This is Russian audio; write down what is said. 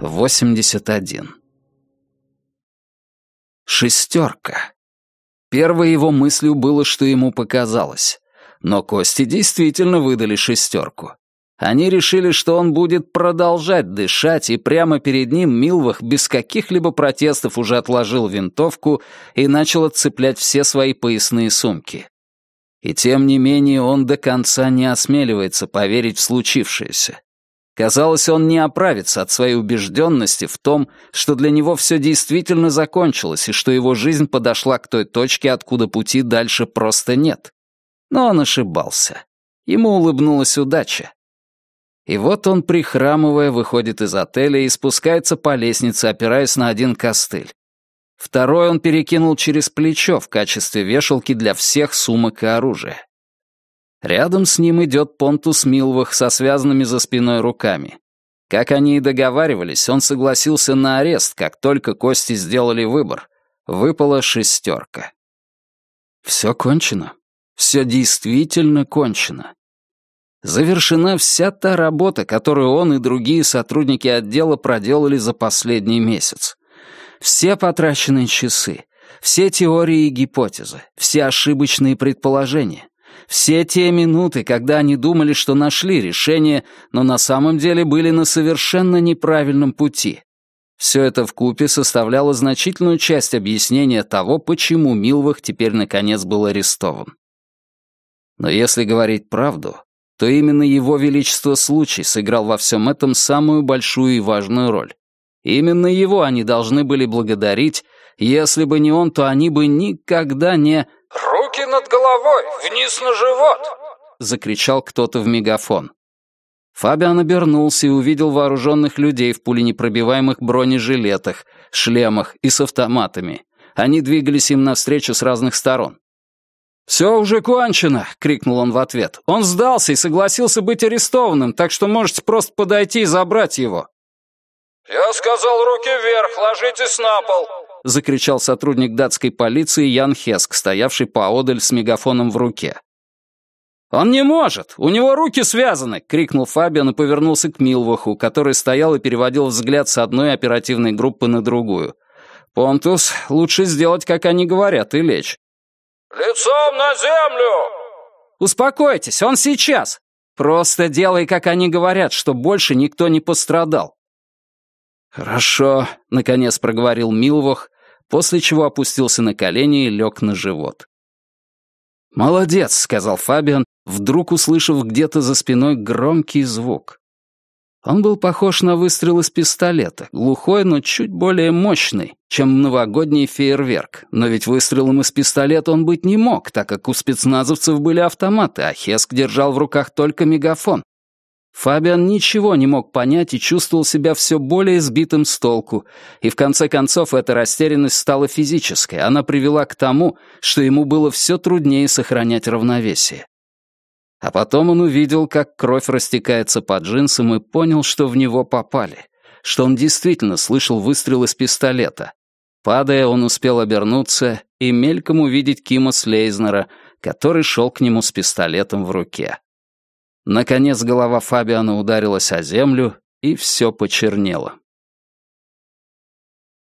Восемьдесят один. Шестерка. Первой его мыслью было, что ему показалось. Но кости действительно выдали шестерку. Они решили, что он будет продолжать дышать, и прямо перед ним Милвах без каких-либо протестов уже отложил винтовку и начал отцеплять все свои поясные сумки. И тем не менее он до конца не осмеливается поверить в случившееся. Казалось, он не оправится от своей убежденности в том, что для него все действительно закончилось и что его жизнь подошла к той точке, откуда пути дальше просто нет. Но он ошибался. Ему улыбнулась удача. И вот он, прихрамывая, выходит из отеля и спускается по лестнице, опираясь на один костыль. Второй он перекинул через плечо в качестве вешалки для всех сумок и оружия. Рядом с ним идет Понтус Милвах со связанными за спиной руками. Как они и договаривались, он согласился на арест, как только Кости сделали выбор. Выпала шестерка. Все кончено. Все действительно кончено. Завершена вся та работа, которую он и другие сотрудники отдела проделали за последний месяц. Все потраченные часы, все теории и гипотезы, все ошибочные предположения, все те минуты, когда они думали, что нашли решение, но на самом деле были на совершенно неправильном пути. Все это вкупе составляло значительную часть объяснения того, почему Милвах теперь наконец был арестован. Но если говорить правду, то именно его величество случай сыграл во всем этом самую большую и важную роль. Именно его они должны были благодарить, если бы не он, то они бы никогда не... «Руки над головой, вниз на живот!» — закричал кто-то в мегафон. Фабиан обернулся и увидел вооруженных людей в пуленепробиваемых бронежилетах, шлемах и с автоматами. Они двигались им навстречу с разных сторон. «Все уже кончено!» — крикнул он в ответ. «Он сдался и согласился быть арестованным, так что можете просто подойти и забрать его». «Я сказал руки вверх, ложитесь на пол!» — закричал сотрудник датской полиции Ян Хеск, стоявший поодаль с мегафоном в руке. «Он не может! У него руки связаны!» — крикнул Фабиан и повернулся к Милваху, который стоял и переводил взгляд с одной оперативной группы на другую. «Понтус, лучше сделать, как они говорят, и лечь». «Лицом на землю!» «Успокойтесь, он сейчас! Просто делай, как они говорят, что больше никто не пострадал». «Хорошо», — наконец проговорил Милвох, после чего опустился на колени и лег на живот. «Молодец», — сказал Фабиан, вдруг услышав где-то за спиной громкий звук. Он был похож на выстрел из пистолета, глухой, но чуть более мощный, чем новогодний фейерверк. Но ведь выстрелом из пистолета он быть не мог, так как у спецназовцев были автоматы, а Хеск держал в руках только мегафон. Фабиан ничего не мог понять и чувствовал себя все более сбитым с толку, и в конце концов эта растерянность стала физической, она привела к тому, что ему было все труднее сохранять равновесие. А потом он увидел, как кровь растекается по джинсам и понял, что в него попали, что он действительно слышал выстрел из пистолета. Падая, он успел обернуться и мельком увидеть Кима Слейзнера, который шел к нему с пистолетом в руке. Наконец голова Фабиана ударилась о землю, и все почернело.